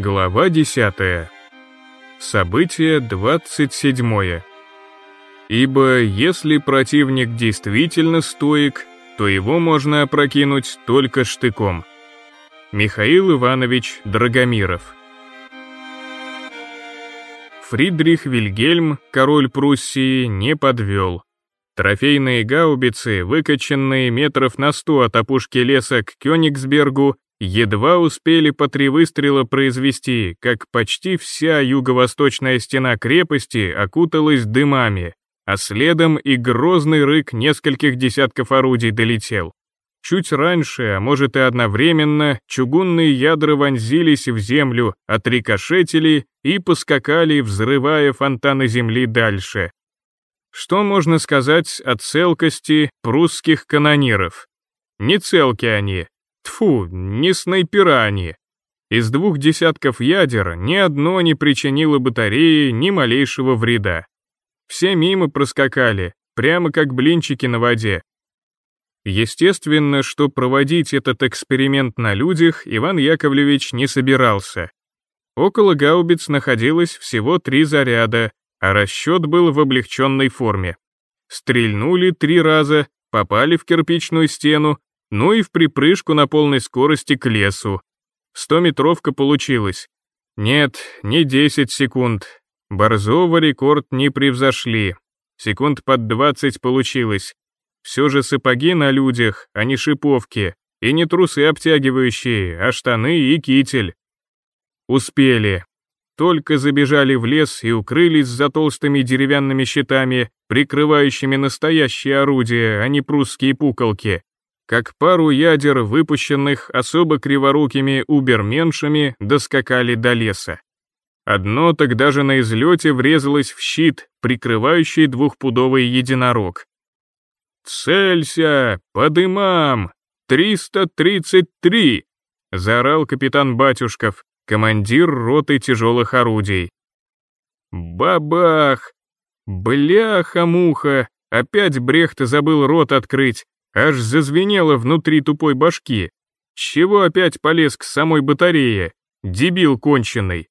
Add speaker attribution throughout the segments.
Speaker 1: Глава 10. Событие 27. Ибо если противник действительно стоек, то его можно опрокинуть только штыком. Михаил Иванович Драгомиров. Фридрих Вильгельм, король Пруссии, не подвел. Трофейные гаубицы, выкачанные метров на сто от опушки леса к Кёнигсбергу, Едва успели по три выстрела произвести, как почти вся юго-восточная стена крепости окуталась дымами, а следом и грозный рык нескольких десятков орудий долетел. Чуть раньше, а может и одновременно, чугунные ядра вонзились в землю, отрикошетили и поскакали, взрывая фонтаны земли дальше. Что можно сказать о целкости прусских канониров? Не целки они, Тфу, не снайпера. Из двух десятков ядер ни одно не причинило батарее ни малейшего вреда. Все мимо проскакали, прямо как блинчики на воде. Естественно, что проводить этот эксперимент на людях Иван Яковлевич не собирался. Около гаубиц находилось всего три заряда, а расчет был в облегченной форме. Стрельнули три раза, попали в кирпичную стену, ну и в припрыжку на полной скорости к лесу. Стометровка получилась. Нет, не 10 секунд. Борзова рекорд не превзошли. Секунд под 20 получилось. Все же сапоги на людях, а не шиповки. И не трусы обтягивающие, а штаны и китель. Успели. Только забежали в лес и укрылись за толстыми деревянными щитами, прикрывающими настоящие орудия, а не прусские пуколки как пару ядер, выпущенных особо криворукими уберменшами, доскакали до леса. Одно тогда же на излете врезалось в щит, прикрывающий двухпудовый единорог. «Целься! По дымам! 333!» — заорал капитан Батюшков, командир роты тяжелых орудий. «Бабах! Бляха-муха! Опять Брехт забыл рот открыть, Аж зазвенело внутри тупой башки. Чего опять полез к самой батарее? Дебил конченый.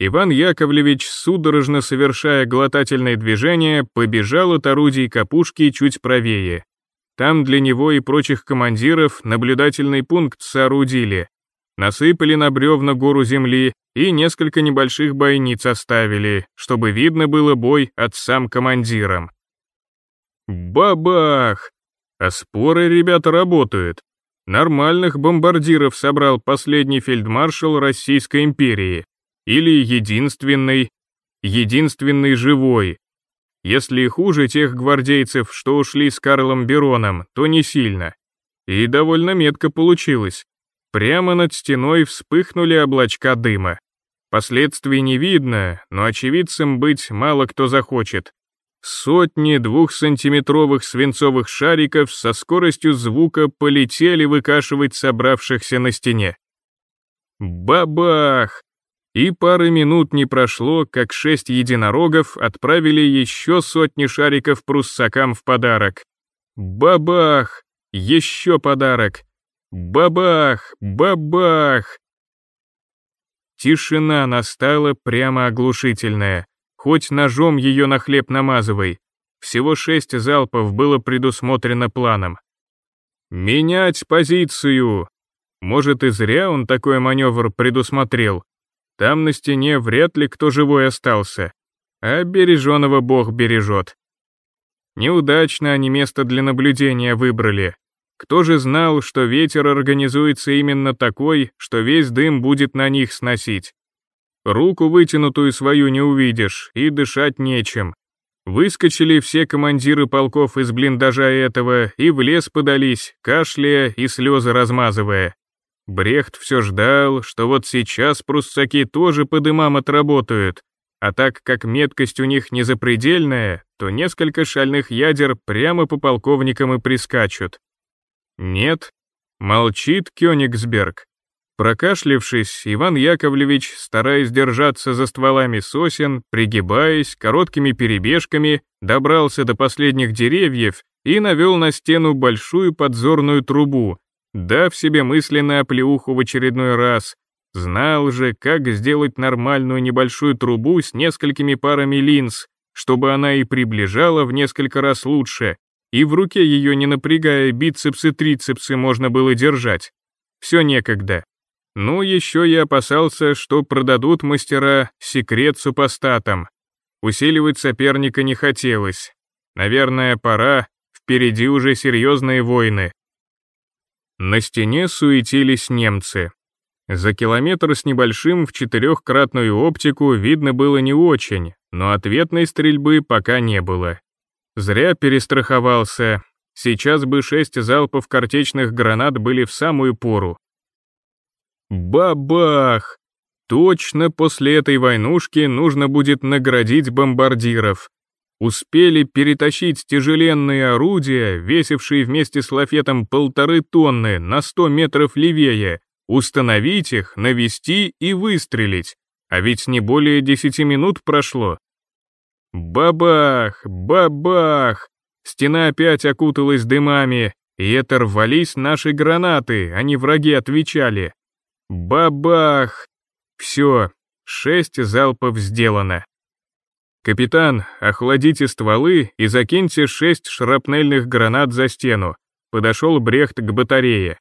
Speaker 1: Иван Яковлевич, судорожно совершая глотательные движения, побежал от орудий капушки чуть правее. Там для него и прочих командиров наблюдательный пункт соорудили. Насыпали на бревна гору земли и несколько небольших бойниц оставили, чтобы видно было бой отцам командирам. Бабах! А споры ребята работают. Нормальных бомбардиров собрал последний фельдмаршал Российской империи. Или единственный, единственный живой. Если хуже тех гвардейцев, что ушли с Карлом Бероном, то не сильно. И довольно метко получилось. Прямо над стеной вспыхнули облачка дыма. Последствий не видно, но очевидцем быть мало кто захочет. Сотни двухсантиметровых свинцовых шариков со скоростью звука полетели выкашивать собравшихся на стене. Бабах! И пары минут не прошло, как шесть единорогов отправили еще сотни шариков пруссакам в подарок. Бабах! Еще подарок! Бабах! Бабах! Тишина настала прямо оглушительная. Хоть ножом ее на хлеб намазывай. Всего шесть залпов было предусмотрено планом. «Менять позицию!» Может, и зря он такой маневр предусмотрел. Там на стене вряд ли кто живой остался. А береженого бог бережет. Неудачно они место для наблюдения выбрали. Кто же знал, что ветер организуется именно такой, что весь дым будет на них сносить? Руку вытянутую свою не увидишь, и дышать нечем. Выскочили все командиры полков из блиндажа этого и в лес подались, кашляя и слезы размазывая. Брехт все ждал, что вот сейчас пруссаки тоже по дымам отработают, а так как меткость у них не запредельная, то несколько шальных ядер прямо по полковникам и прискачут. Нет, молчит Кёнигсберг. Прокашлившись, Иван Яковлевич, стараясь держаться за стволами сосен, пригибаясь, короткими перебежками, добрался до последних деревьев и навел на стену большую подзорную трубу, дав себе мысленно оплеуху в очередной раз. Знал же, как сделать нормальную небольшую трубу с несколькими парами линз, чтобы она и приближала в несколько раз лучше, и в руке ее не напрягая бицепсы трицепсы можно было держать. Все некогда. Ну, еще я опасался, что продадут мастера секрет супостатам. Усиливать соперника не хотелось. Наверное, пора, впереди уже серьезные войны. На стене суетились немцы. За километр с небольшим в четырехкратную оптику видно было не очень, но ответной стрельбы пока не было. Зря перестраховался, сейчас бы шесть залпов картечных гранат были в самую пору. Бабах! Точно после этой войнушки нужно будет наградить бомбардиров. Успели перетащить тяжеленные орудия, весившие вместе с лафетом полторы тонны на сто метров левее, Установить их, навести и выстрелить, а ведь не более десяти минут прошло. Бабах, бабах! Стена опять окуталась дымами, и это рвались наши гранаты, а не враги отвечали. Бабах! Все, шесть залпов сделано. «Капитан, охладите стволы и закиньте шесть шрапнельных гранат за стену», подошел Брехт к батарее.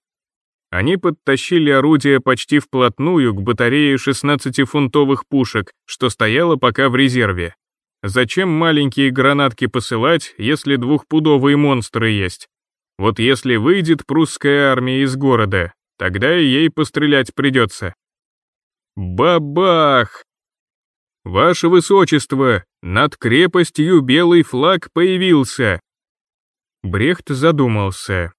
Speaker 1: Они подтащили орудие почти вплотную к батарее 16-фунтовых пушек, что стояло пока в резерве. Зачем маленькие гранатки посылать, если двухпудовые монстры есть? Вот если выйдет прусская армия из города, тогда и ей пострелять придется. Бабах! Ваше Высочество, над крепостью белый флаг появился. Брехт задумался.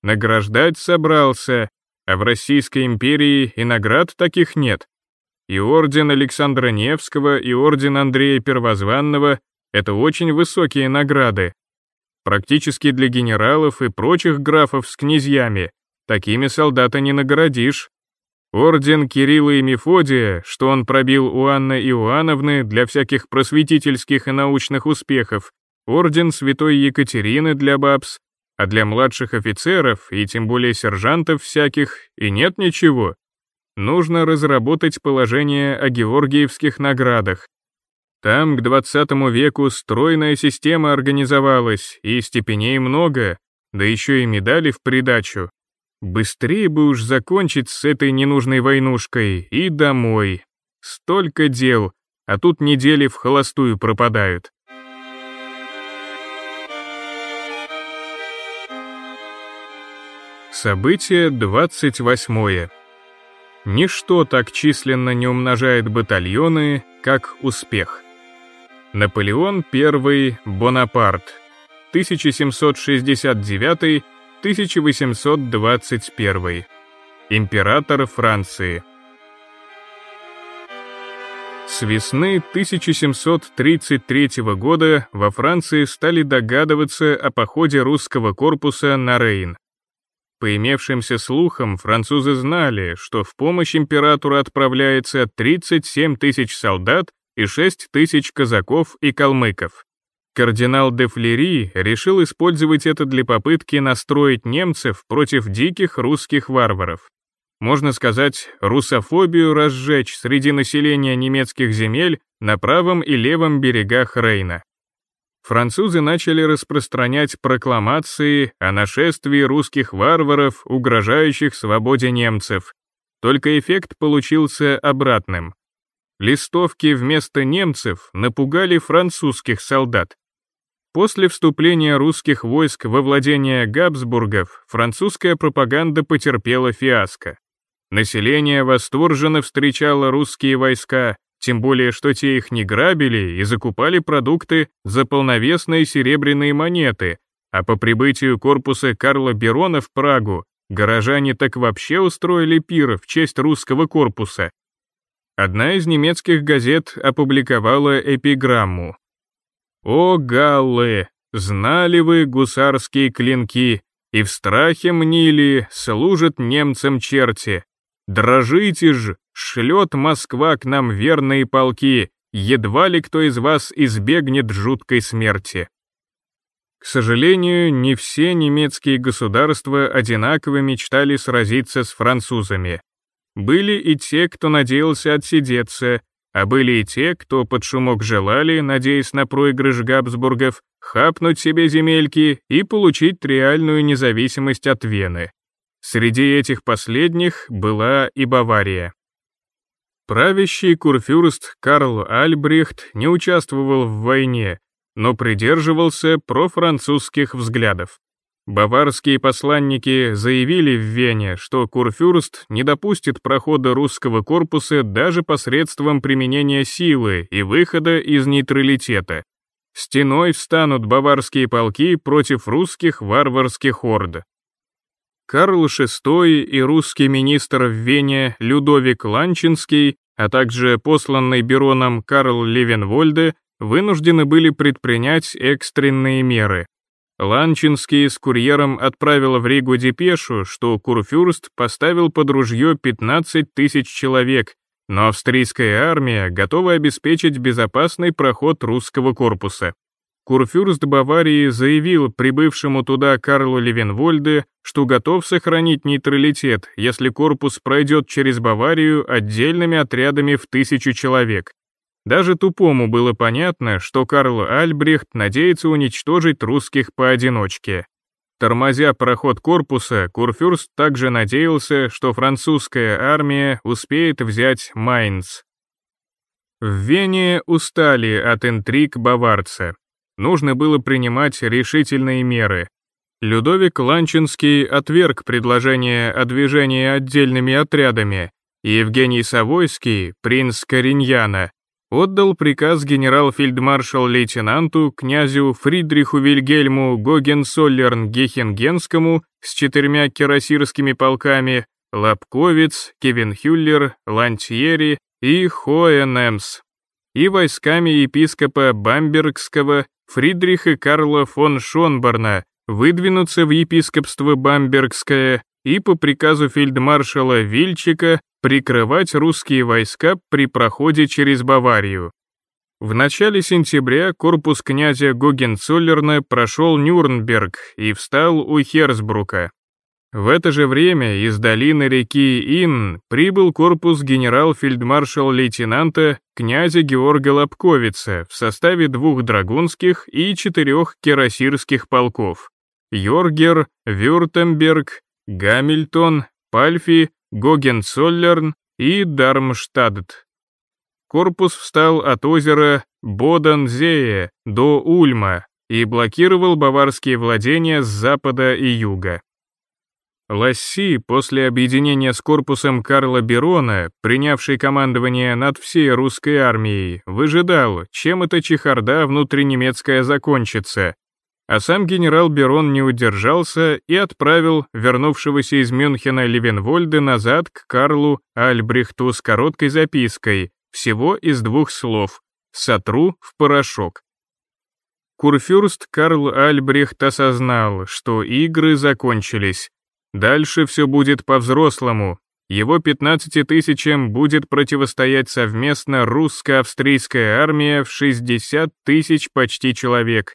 Speaker 1: Награждать собрался, а в Российской империи и наград таких нет. И орден Александра Невского, и орден Андрея Первозванного — это очень высокие награды. Практически для генералов и прочих графов с князьями такими солдата не наградишь. Орден Кирилла и Мефодия, что он пробил у Анны Иоанновны для всяких просветительских и научных успехов, орден Святой Екатерины для бабс, а для младших офицеров и тем более сержантов всяких и нет ничего. Нужно разработать положение о георгиевских наградах. Там к 20 веку стройная система организовалась, и степеней много, да еще и медали в придачу. Быстрее бы уж закончить с этой ненужной войнушкой и домой. Столько дел, а тут недели в холостую пропадают. Событие 28. Ничто так численно не умножает батальоны, как успех. Наполеон I Бонапарт, 1769-1821. Император Франции. С весны 1733 года во Франции стали догадываться о походе русского корпуса на Рейн. По имевшимся слухам, французы знали, что в помощь императору отправляется 37 тысяч солдат и 6 тысяч казаков и калмыков. Кардинал де Флери решил использовать это для попытки настроить немцев против диких русских варваров. Можно сказать, русофобию разжечь среди населения немецких земель на правом и левом берегах Рейна французы начали распространять прокламации о нашествии русских варваров, угрожающих свободе немцев. Только эффект получился обратным. Листовки вместо немцев напугали французских солдат. После вступления русских войск во владение Габсбургов французская пропаганда потерпела фиаско. Население восторженно встречало русские войска, тем более, что те их не грабили и закупали продукты за полновесные серебряные монеты, а по прибытию корпуса Карла Берона в Прагу горожане так вообще устроили пир в честь русского корпуса. Одна из немецких газет опубликовала эпиграмму. «О, галлы, знали вы гусарские клинки, и в страхе мнили, служат немцам черти. Дрожите ж, шлет Москва к нам верные полки, едва ли кто из вас избегнет жуткой смерти. К сожалению, не все немецкие государства одинаково мечтали сразиться с французами. были и те, кто надеялся отсидеться, а были и те, кто под шумок желали, надеясь на проигрыш Габсбургов, хапнуть себе земельки и получить реальную независимость от Вены. Среди этих последних была и Бавария. Правящий курфюрст Карл Альбрехт не участвовал в войне, но придерживался профранцузских взглядов. Баварские посланники заявили в Вене, что Курфюрст не допустит прохода русского корпуса даже посредством применения силы и выхода из нейтралитета. Стеной встанут баварские полки против русских варварских орд. Карл VI и русский министр в Вене Людовик Ланчинский, а также посланный Бероном Карл Левенвольде вынуждены были предпринять экстренные меры. Ланчинский с курьером отправил в Ригу депешу, что Курфюрст поставил под ружье 15 тысяч человек, но австрийская армия готова обеспечить безопасный проход русского корпуса. Курфюрст Баварии заявил прибывшему туда Карлу Левенвольде, что готов сохранить нейтралитет, если корпус пройдет через Баварию отдельными отрядами в тысячу человек. Даже тупому было понятно, что Карл Альбрехт надеется уничтожить русских поодиночке. Тормозя проход корпуса, Курфюрст также надеялся, что французская армия успеет взять Майнц. В Вене устали от интриг баварца. Нужно было принимать решительные меры. Людовик Ланчинский отверг предложение о движении отдельными отрядами, Евгений Савойский, принц Кориньяна, отдал приказ генерал-фельдмаршал-лейтенанту князю Фридриху Вильгельму Гогенсоллерн-Гехенгенскому с четырьмя кирасирскими полками Лапковиц, Кевенхюллер, Лантьери и Хоенемс и войсками епископа Бамбергского Фридриха Карла фон Шонборна выдвинуться в епископство Бамбергское и по приказу фельдмаршала Вильчика прикрывать русские войска при проходе через Баварию. В начале сентября корпус князя Гогенцоллерна прошел Нюрнберг и встал у Херсбрука. В это же время из долины реки Ин прибыл корпус генерал-фельдмаршал-лейтенанта князя Георга Лобковица в составе двух драгунских и четырех кирасирских полков. Йоргер, Вюртемберг, Гамильтон, Пальфи Гогенцоллерн и Дармштадт. Корпус встал от озера Бодензее до Ульма и блокировал баварские владения с запада и юга. Ласси, после объединения с корпусом Карла Берона, принявший командование над всей русской армией, выжидал, чем эта чехарда внутреннемецкая закончится, а сам генерал Берон не удержался и отправил вернувшегося из Мюнхена Левенвольда назад к Карлу Альбрехту с короткой запиской, всего из двух слов «Сотру в порошок». Курфюрст Карл Альбрехт осознал, что игры закончились. Дальше все будет по-взрослому. Его 15 тысячам будет противостоять совместно русско-австрийская армия в 60 тысяч почти человек,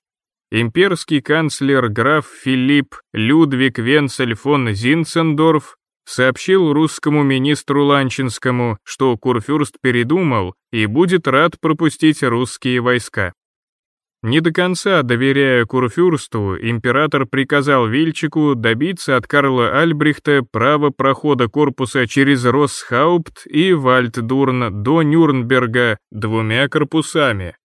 Speaker 1: имперский канцлер граф Филипп Людвиг Венцель фон Зинцендорф сообщил русскому министру Ланчинскому, что Курфюрст передумал и будет рад пропустить русские войска. Не до конца доверяя Курфюрсту, император приказал Вильчику добиться от Карла Альбрехта права прохода корпуса через Росхаупт и Вальддурн до Нюрнберга двумя корпусами,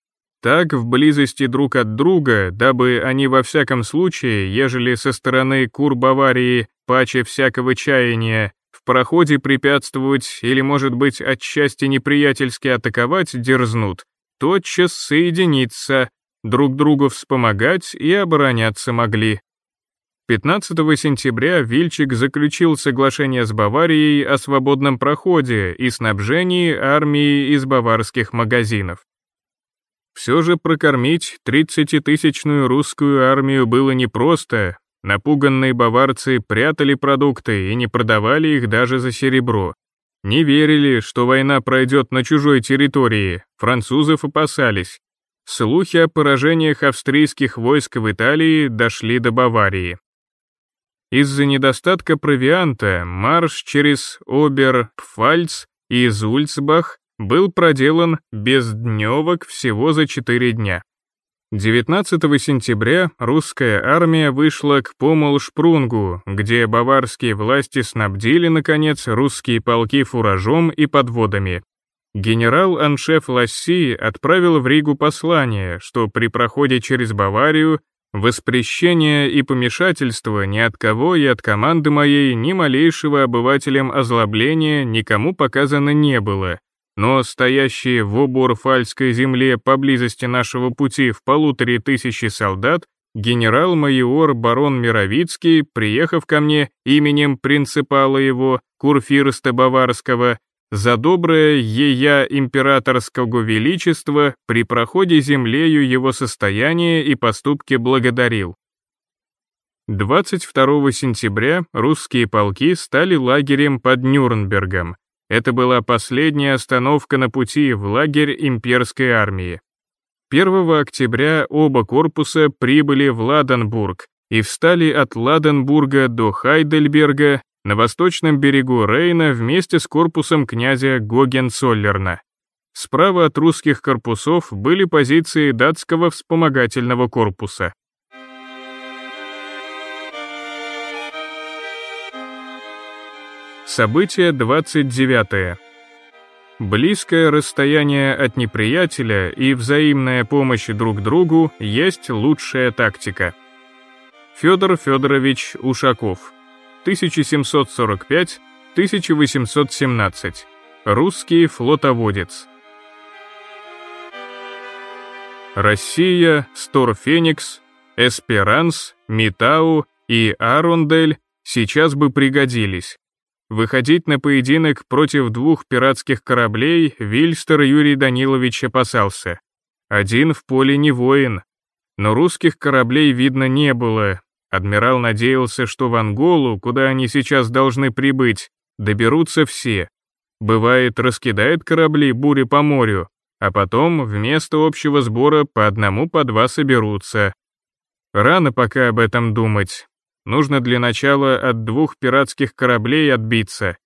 Speaker 1: так, в близости друг от друга, дабы они во всяком случае, ежели со стороны кур Баварии, паче всякого чаяния, в проходе препятствовать или, может быть, отчасти неприятельски атаковать дерзнут, тотчас соединиться, друг другу вспомогать и обороняться могли. 15 сентября Вильчик заключил соглашение с Баварией о свободном проходе и снабжении армии из баварских магазинов. Все же прокормить тридцатитысячную русскую армию было непросто, напуганные баварцы прятали продукты и не продавали их даже за серебро. Не верили, что война пройдет на чужой территории, французов опасались. Слухи о поражениях австрийских войск в Италии дошли до Баварии. из-за недостатка провианта марш через Обер-Пфальц и Зульцбах был проделан без дневок всего за 4 дня. 19 сентября русская армия вышла к Помол-Шпрунгу, где баварские власти снабдили, наконец, русские полки фуражом и подводами. Генерал-аншеф Ласси отправил в Ригу послание, что при проходе через Баварию воспрещение и помешательство ни от кого и от команды моей ни малейшего обывателям озлобления никому показано не было, но стоящие в Обурфальской земле поблизости нашего пути в полуторе тысячи солдат, генерал-майор барон Мировицкий, приехав ко мне именем принципала его, курфирста Баварского, за доброе ея императорского величества при проходе землею его состояние и поступки благодарил. 22 сентября русские полки стали лагерем под Нюрнбергом, это была последняя остановка на пути в лагерь имперской армии. 1 октября оба корпуса прибыли в Ладенбург и встали от Ладенбурга до Хайдельберга на восточном берегу Рейна вместе с корпусом князя Гогенцоллерна. Справа от русских корпусов были позиции датского вспомогательного корпуса. Событие 29. Близкое расстояние от неприятеля и взаимная помощь друг другу есть лучшая тактика. Федор Федорович Ушаков, 1745-1817, русский флотоводец. Россия, Сторфеникс, Эсперанс, Митау и Арондель сейчас бы пригодились. Выходить на поединок против двух пиратских кораблей Вильстер Юрий Данилович опасался. Один в поле не воин. Но русских кораблей видно не было. Адмирал надеялся, что в Анголу, куда они сейчас должны прибыть, доберутся все. Бывает, раскидает корабли бури по морю, а потом вместо общего сбора по одному по два соберутся. Рано пока об этом думать. Нужно для начала от двух пиратских кораблей отбиться.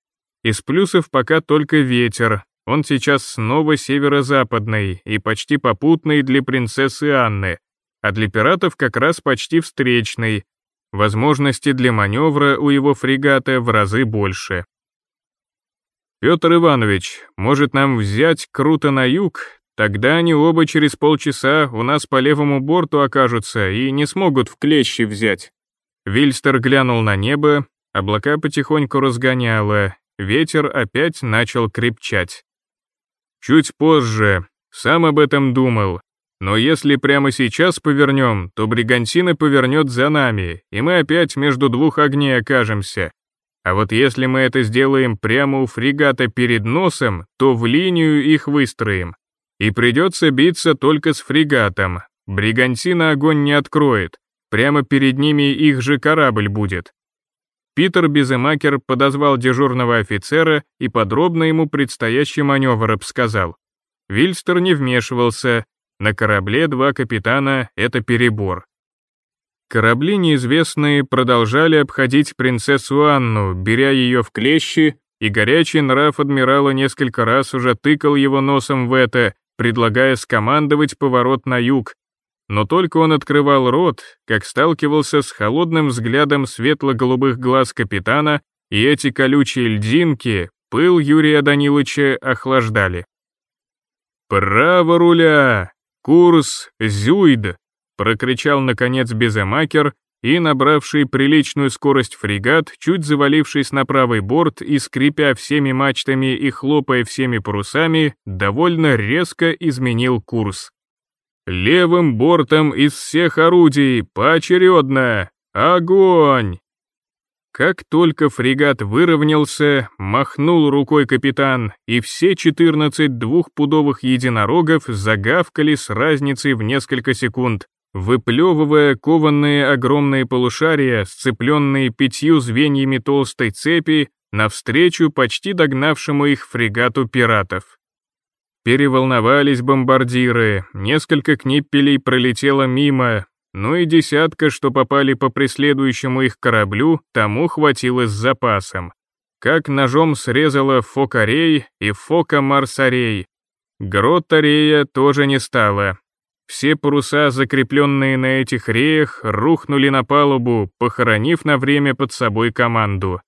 Speaker 1: Из плюсов пока только ветер, он сейчас снова северо-западный и почти попутный для принцессы Анны, а для пиратов как раз почти встречный. Возможности для маневра у его фрегата в разы больше. Петр Иванович, может нам взять круто на юг? Тогда они оба через полчаса у нас по левому борту окажутся и не смогут в клещи взять. Вильстер глянул на небо, облака потихоньку разгоняло, ветер опять начал крепчать. Чуть позже, сам об этом думал, но если прямо сейчас повернем, то бригантина повернет за нами, и мы опять между двух огней окажемся. А вот если мы это сделаем прямо у фрегата перед носом, то в линию их выстроим. И придется биться только с фрегатом. Бригантина огонь не откроет. Прямо перед ними их же корабль будет. Питер Беземакер подозвал дежурного офицера и подробно ему предстоящий маневр обсказал. Вильстер не вмешивался, на корабле два капитана — это перебор. Корабли неизвестные продолжали обходить принцессу Анну, беря ее в клещи, и горячий нрав адмирала несколько раз уже тыкал его носом в это, предлагая скомандовать поворот на юг, но только он открывал рот, как сталкивался с холодным взглядом светло-голубых глаз капитана, и эти колючие льдинки пыл Юрия Даниловича охлаждали. «Право руля! Курс Зюйд!» — прокричал наконец Беземакер, и, набравший приличную скорость фрегат, чуть завалившись на правый борт и скрипя всеми мачтами и хлопая всеми парусами, довольно резко изменил курс. Левым бортом из всех орудий, поочередно! Огонь!» Как только фрегат выровнялся, махнул рукой капитан, и все 14 двухпудовых единорогов загавкали с разницей в несколько секунд, выплевывая кованные огромные полушария, сцепленные пятью звеньями толстой цепи, навстречу почти догнавшему их фрегату пиратов. Переволновались бомбардиры, несколько книппелей пролетело мимо, ну и десятка, что попали по преследующему их кораблю, тому хватило с запасом. Как ножом срезала Фокарей и Фока-Марсарей. Гротта-Рея тоже не стало. Все паруса, закрепленные на этих реях, рухнули на палубу, похоронив на время под собой команду.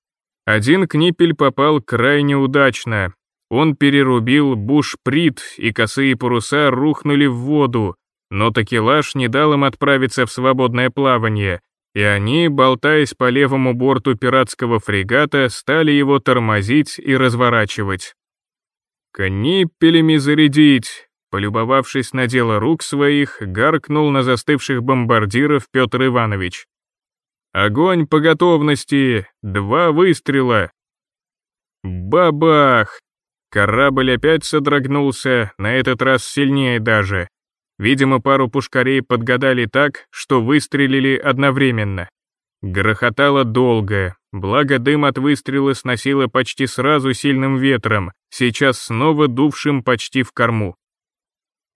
Speaker 1: Один книпель попал крайне удачно. Он перерубил буш-прит, и косые паруса рухнули в воду, но такелаж не дал им отправиться в свободное плавание, и они, болтаясь по левому борту пиратского фрегата, стали его тормозить и разворачивать. «Книппелями зарядить!» Полюбовавшись на дело рук своих, гаркнул на застывших бомбардиров Петр Иванович. «Огонь по готовности! Два выстрела!» Бабах! Корабль опять содрогнулся, на этот раз сильнее даже. Видимо, пару пушкарей подгадали так, что выстрелили одновременно. Грохотало долго, благо дым от выстрела сносило почти сразу сильным ветром, сейчас снова дувшим почти в корму.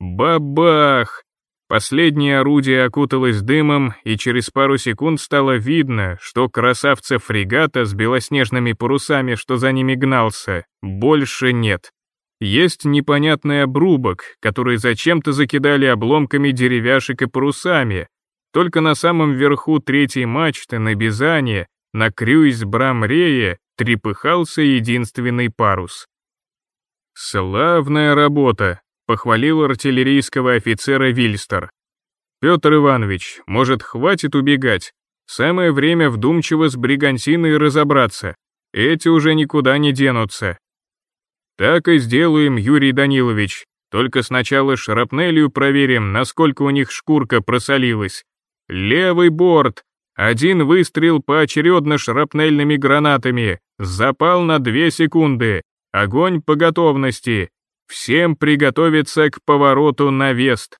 Speaker 1: Бабах! Последнее орудие окуталось дымом, и через пару секунд стало видно, что красавца фрегата с белоснежными парусами, что за ними гнался, больше нет. Есть непонятный обрубок, который зачем-то закидали обломками деревяшек и парусами. Только на самом верху третьей мачты на Бизане, на крюйс Брамрее, трепыхался единственный парус. «Славная работа», — похвалил артиллерийского офицера Вильстер. «Петр Иванович, может, хватит убегать? Самое время вдумчиво с бригантиной разобраться. Эти уже никуда не денутся. «Так и сделаем, Юрий Данилович. Только сначала шрапнелью проверим, насколько у них шкурка просолилась. Левый борт. Один выстрел поочередно шрапнельными гранатами. Запал на две секунды. Огонь по готовности. Всем приготовиться к повороту на вест.